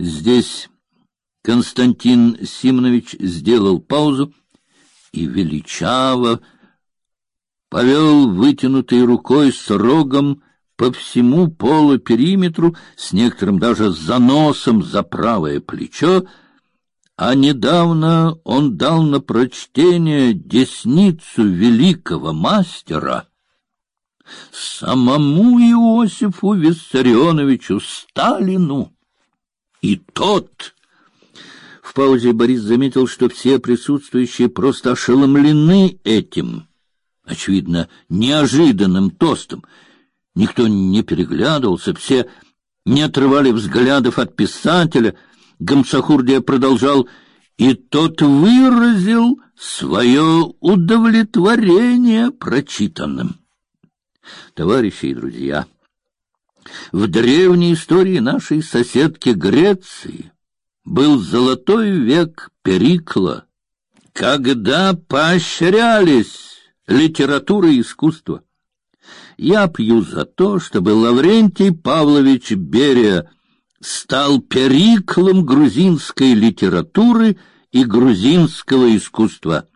Здесь Константин Симонович сделал паузу и величаво повел вытянутой рукой с рогом по всему полупериметру, с некоторым даже заносом за правое плечо, а недавно он дал на прочтение десницу великого мастера самому Иосифу Виссарионовичу Сталину. И тот... В паузе Борис заметил, что все присутствующие просто ошеломлены этим, очевидно, неожиданным тостом. Никто не переглядывался, все не отрывали взглядов от писателя. Гамсахурдия продолжал, и тот выразил свое удовлетворение прочитанным. Товарищи и друзья, в древней истории нашей соседки Греции был золотой век Перикла, когда поощрялись литература и искусство. Я пью за то, чтобы Лаврентий Павлович Берия стал Периклом грузинской литературы и грузинского искусства.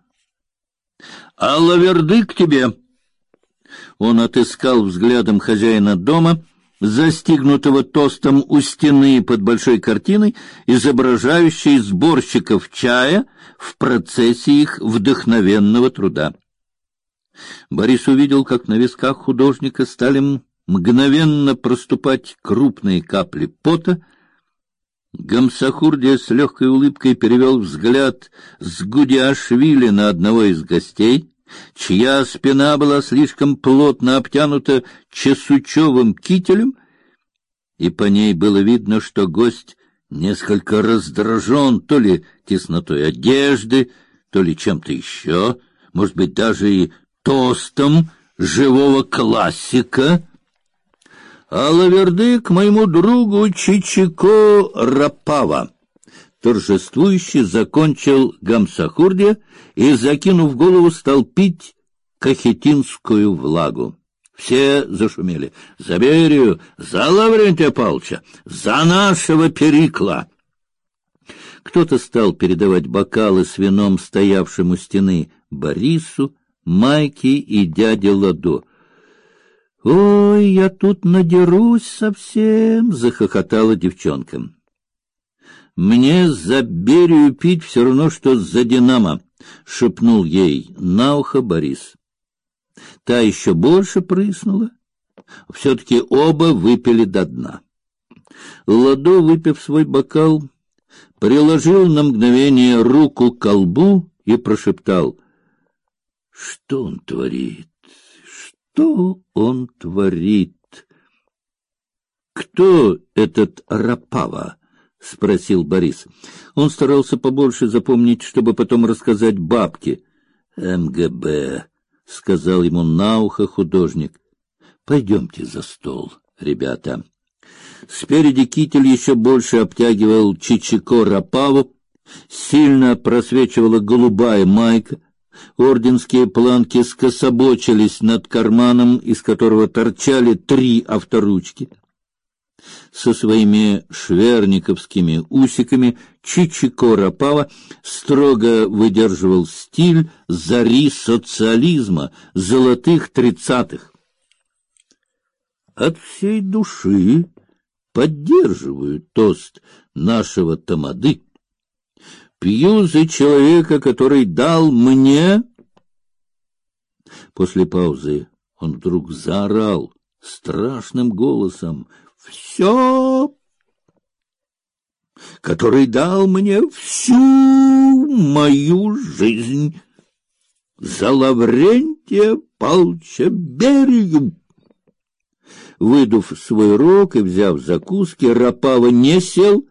А Лавердык тебе. Он отыскал взглядом хозяина дома застигнутого тостом у стены под большой картиной, изображающей сборщиков чая в процессе их вдохновенного труда. Борис увидел, как на висках художника стали мгновенно проступать крупные капли пота. Гамсахурдия с легкой улыбкой перевел взгляд с Гудиашвили на одного из гостей, чья спина была слишком плотно обтянута чесучевым кителем, и по ней было видно, что гость несколько раздражен то ли теснотой одежды, то ли чем-то еще, может быть, даже и тостом живого классика. А лаверды к моему другу Чичико Рапава торжествующе закончил Гамсахурдия и, закинув голову, стал пить кахетинскую влагу. Все зашумели. «За Берию! За Лаврентия Павловича! За нашего Перикла!» Кто-то стал передавать бокалы с вином стоявшему стены Борису, Майке и дяде Ладо. «Ой, я тут надерусь совсем!» — захохотала девчонка. Мне за Берию пить все равно, что за Динамо, шепнул ей на ухо Борис. Та еще больше прыснула. Все-таки оба выпили до дна. Ладо, выпив свой бокал, приложил на мгновение руку к колбу и прошептал: "Что он творит? Что он творит? Кто этот Рапава?" — спросил Борис. Он старался побольше запомнить, чтобы потом рассказать бабке. «МГБ», — сказал ему на ухо художник. «Пойдемте за стол, ребята». Спереди китель еще больше обтягивал Чичико Рапаву, сильно просвечивала голубая майка, орденские планки скособочились над карманом, из которого торчали три авторучки со своими шверниковскими усиками Чичико Рапава строго выдерживал стиль зари социализма золотых тридцатых. От всей души поддерживаю тост нашего тамады. Пью за человека, который дал мне... После паузы он вдруг заорал страшным голосом, все, который дал мне всю мою жизнь за Лаврентия Павловича Берию. Выдув свой рог и взяв закуски, Рапава не сел,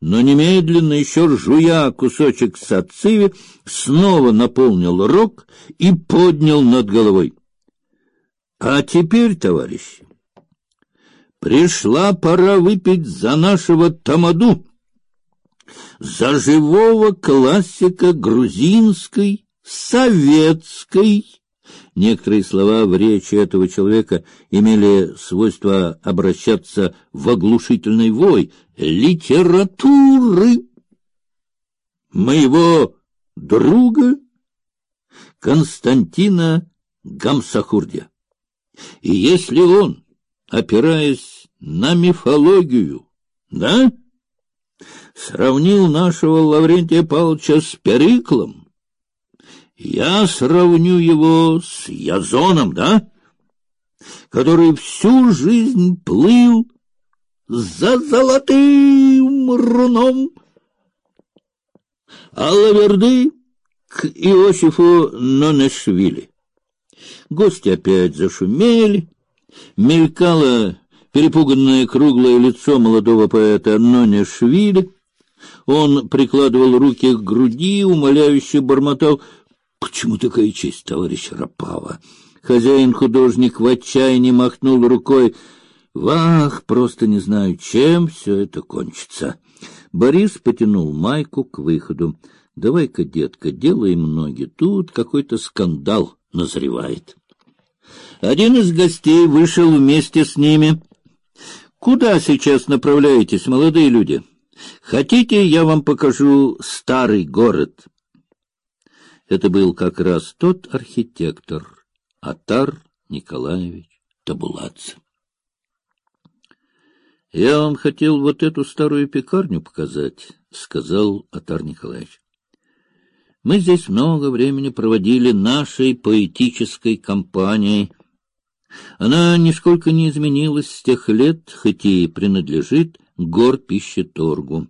но немедленно еще жуя кусочек сациви, снова наполнил рог и поднял над головой. А теперь, товарищи, Пришла пора выпить за нашего тамаду, за живого классика грузинской, советской Некоторые слова в речи этого человека имели свойство обращаться в оглушительный вой литературы моего друга Константина Гамсахурдия. И если он, опираясь на мифологию, да, сравнил нашего Лаврентия Павловича с Периклом, я сравню его с Язоном, да, который всю жизнь плыл за золотым руном, а Лаверды к Иосифу Нонешвили. Гости опять зашумели, мелькало перепуганное круглое лицо молодого поэта Нонешвили. Он прикладывал руки к груди, умоляюще бормотал Почему такая честь, товарищ Рапава? Хозяин-художник в отчаянии махнул рукой. Вах, просто не знаю, чем все это кончится. Борис потянул майку к выходу. Давай-ка, детка, делаем ноги. Тут какой-то скандал назревает. Один из гостей вышел вместе с ними. Куда сейчас направляетесь, молодые люди? Хотите, я вам покажу старый город? Это был как раз тот архитектор Атар Николаевич Табуладзе. Я вам хотел вот эту старую пекарню показать, сказал Атар Николаевич. Мы здесь много времени проводили нашей поэтической компанией. Она нисколько не изменилась с тех лет, хоть и принадлежит горпищеторгу.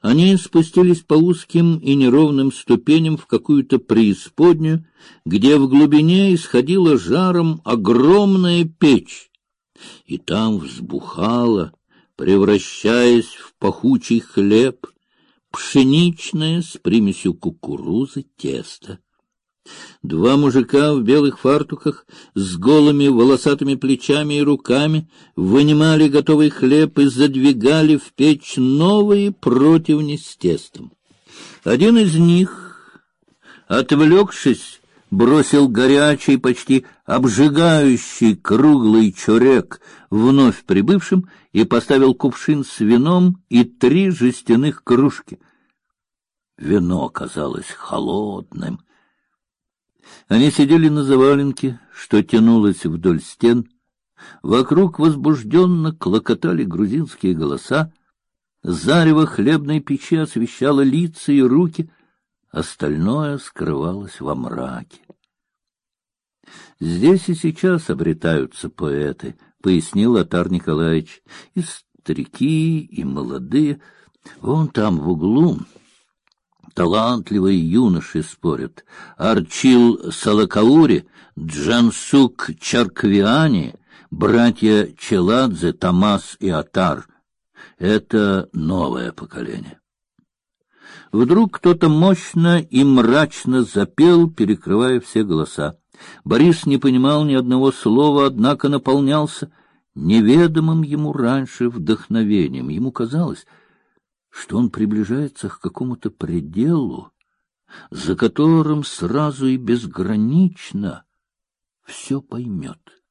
Они спустились по узким и неровным ступеням в какую-то преисподнюю, где в глубине исходила жаром огромная печь, и там взбухала, превращаясь в пахучий хлеб, пшеничное с примесью кукурузы тесто. Два мужика в белых фартуках с голыми волосатыми плечами и руками вынимали готовый хлеб и задвигали в печь новые противни с тестом. Один из них, отвлекшись, бросил горячий, почти обжигающий круглый чурек вновь прибывшим и поставил кувшин с вином и три жестяных кружки. Вино казалось холодным, они сидели на заваленке, что тянулось вдоль стен. Вокруг возбужденно клокотали грузинские голоса. Зарево хлебной печи освещало лица и руки, остальное скрывалось во мраке. Здесь и сейчас обретаются поэты, пояснил Атар Николаевич, и старики, и молодые. Вон там в углу талантливые юноши спорят. Арчил Салакаури, Джансук Чарквиани, братья Челадзе, Тамас и Атар. Это новое поколение. Вдруг кто-то мощно и мрачно запел, перекрывая все голоса. Борис не понимал ни одного слова, однако наполнялся неведомым ему раньше вдохновением. Ему казалось, что он приближается к какому-то пределу, за которым сразу и безгранично все поймет.